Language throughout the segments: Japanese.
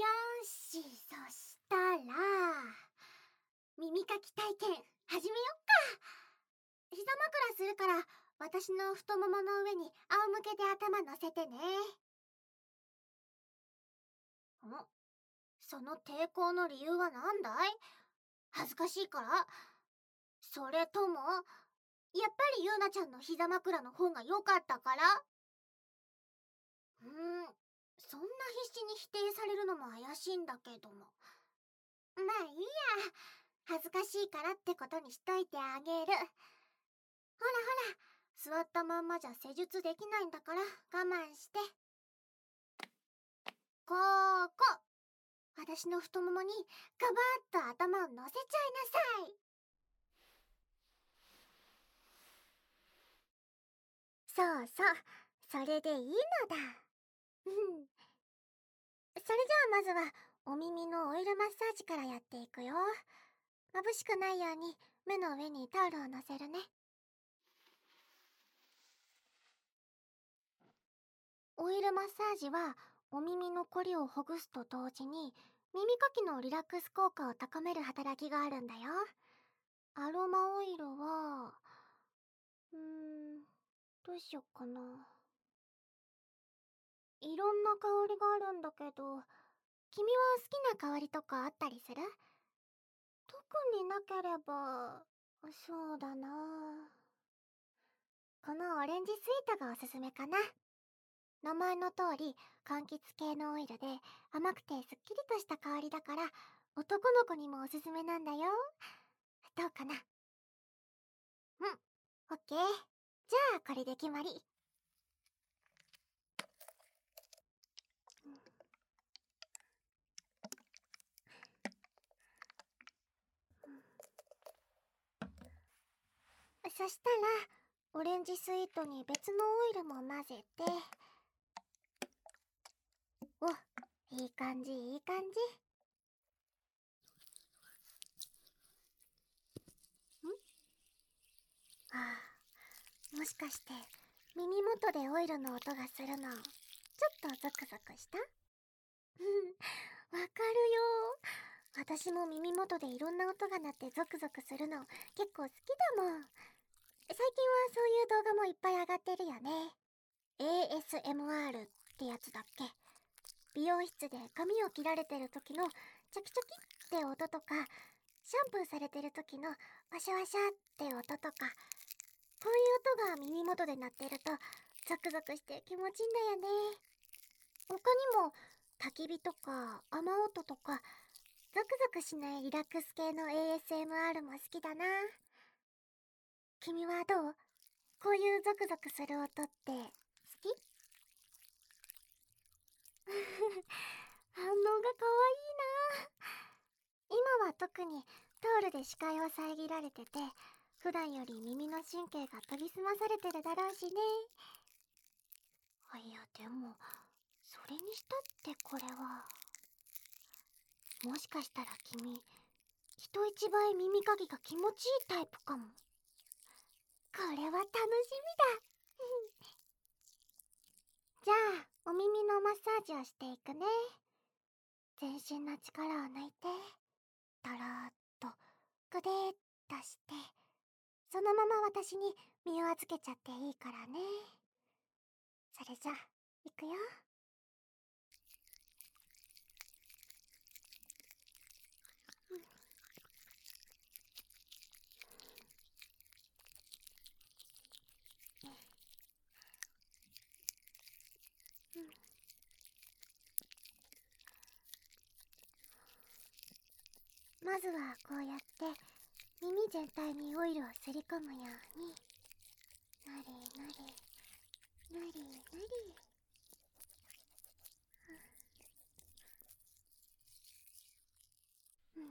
よしそしたら耳かき体験始めよっか。膝枕するから私の太ももの上に仰向けで頭乗せてね。んその抵抗の理由は何だい？恥ずかしいから？それともやっぱりゆうなちゃんの膝枕の方が良かったから？うーん。そんな必死に否定されるのも怪しいんだけども。まあいいや。恥ずかしいからってことにしといてあげる。ほらほら。座ったまんまじゃ施術できないんだから我慢して。ここ。私の太ももにガバッと頭を乗せちゃいなさい。そうそう。それでいいのだ。う んそれじゃあまずはお耳のオイルマッサージからやっていくよ。眩しくないように目の上にタオルを乗せるね。オイルマッサージはお耳のこりをほぐすと同時に耳かきのリラックス効果を高める働きがあるんだよ。アロマオイルはうーんどうしよっかな。いろんな香りがあるんだけど君は好きな香りとかあったりする？特になければそうだな。このオレンジスイートがおすすめかな。名前の通り柑橘系のオイルで甘くてすっきりとした香りだから男の子にもおすすめなんだよ。どうかな？うんオッケー。じゃあこれで決まり。そしたらオレンジスイートに別のオイルも混ぜて。おいい感じいい感じ。ん？ああもしかして耳元でオイルの音がするのちょっとゾクゾクした？う んわかるよ。私も耳元でいろんな音が鳴ってゾクゾクするの結構好きだもん。最近はそういう動画もいっぱい上がってるよね。ASMR ってやつだっけ？美容室で髪を切られてる時のチョキチョキって音とかシャンプーされてる時のワシャワシャって音とかこういう音が耳元で鳴ってるとゾクゾクして気持ちいいんだよね。他にも焚き火とか雨音とかゾクゾクしないリラックス系の ASMR も好きだな。君はどう？こういうゾクゾクする音って好き？反応がかわいいな。今は特にタオルで視界を遮られてて普段より耳の神経が研ぎ澄まされてるだろうしね。いやでもそれにしたってこれは。もしかしたら君人一倍耳かきが気持ちいいタイプかも。これは楽しみだ。じゃあお耳のマッサージをしていくね。全身の力を抜いてとろーっとグデーっとしてそのまま私に身を預けちゃっていいからね。それじゃいくよ。ずはこうやって耳全体にオイルをすり込むようになりなりなりなりうん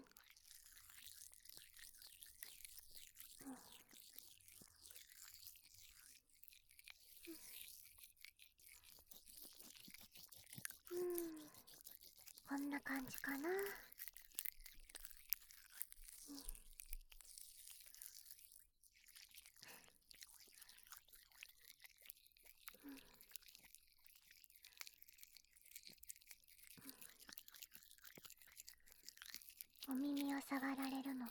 うんこんな感じかなお耳を触られるの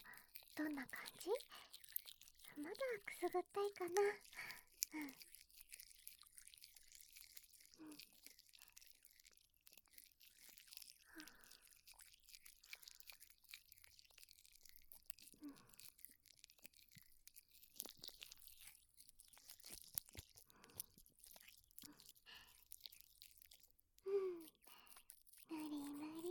どんな感じ？まだくすぐったいかな。うんぬりぬり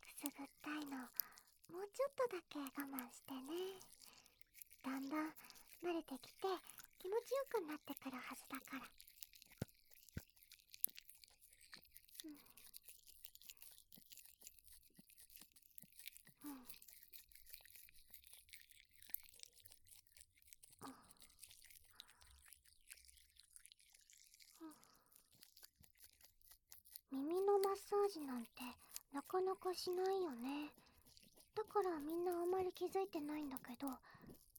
くすぐったいのもうちょっとだけ我慢してね。だんだん慣れてきて気持ちよくなってくるはずだから。うん。うん。耳のマッサージなん。てなかなかしないよねだからみんなあんまり気づいてないんだけど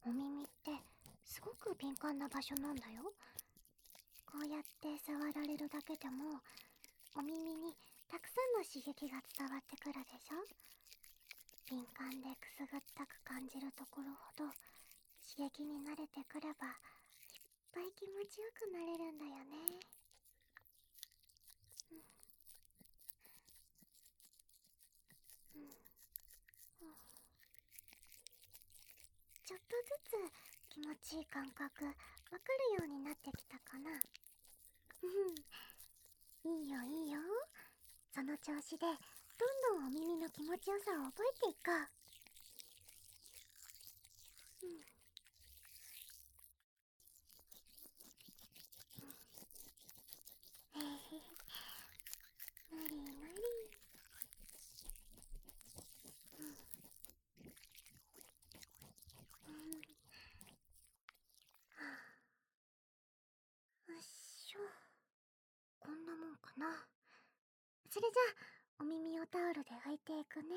お耳ってすごく敏感な場所なんだよ。こうやって触られるだけでもお耳にたくさんの刺激が伝わってくるでしょ。敏感でくすぐったく感じるところほど刺激に慣れてくればいっぱい気持ちよくなれるんだよね。ちょっとずつ気持ちいい感覚わかるようになってきたかな。う んいいよいいよ。その調子でどんどんお耳の気持ちよさを覚えていこう。う んへへぬりぬりよっしょこんな。それじゃあお耳をタオルで拭いていくね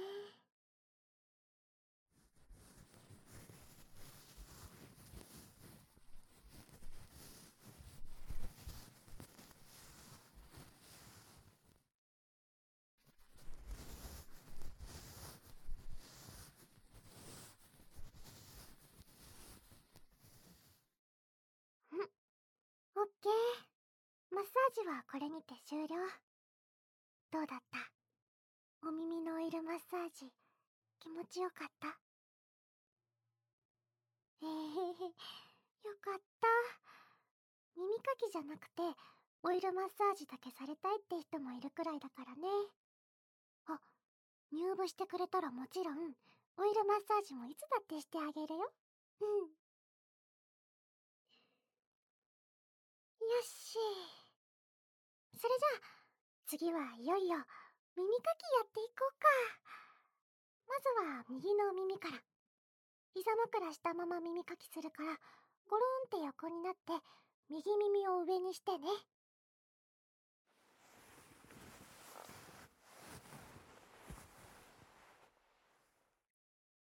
オッケーマッサージはこれにて終了。どうだった？お耳のオイルマッサージ気持ちよかった？えへへよかった。耳かきじゃなくてオイルマッサージだけされたいって人もいるくらいだからね。あ入部してくれたらもちろんオイルマッサージもいつだってしてあげるよ。うん。よしそれじゃあ次はいよいよ耳かきやっていこうか。まずは右の耳から。膝枕したまま耳かきするからゴロンって横になって右耳を上にしてね。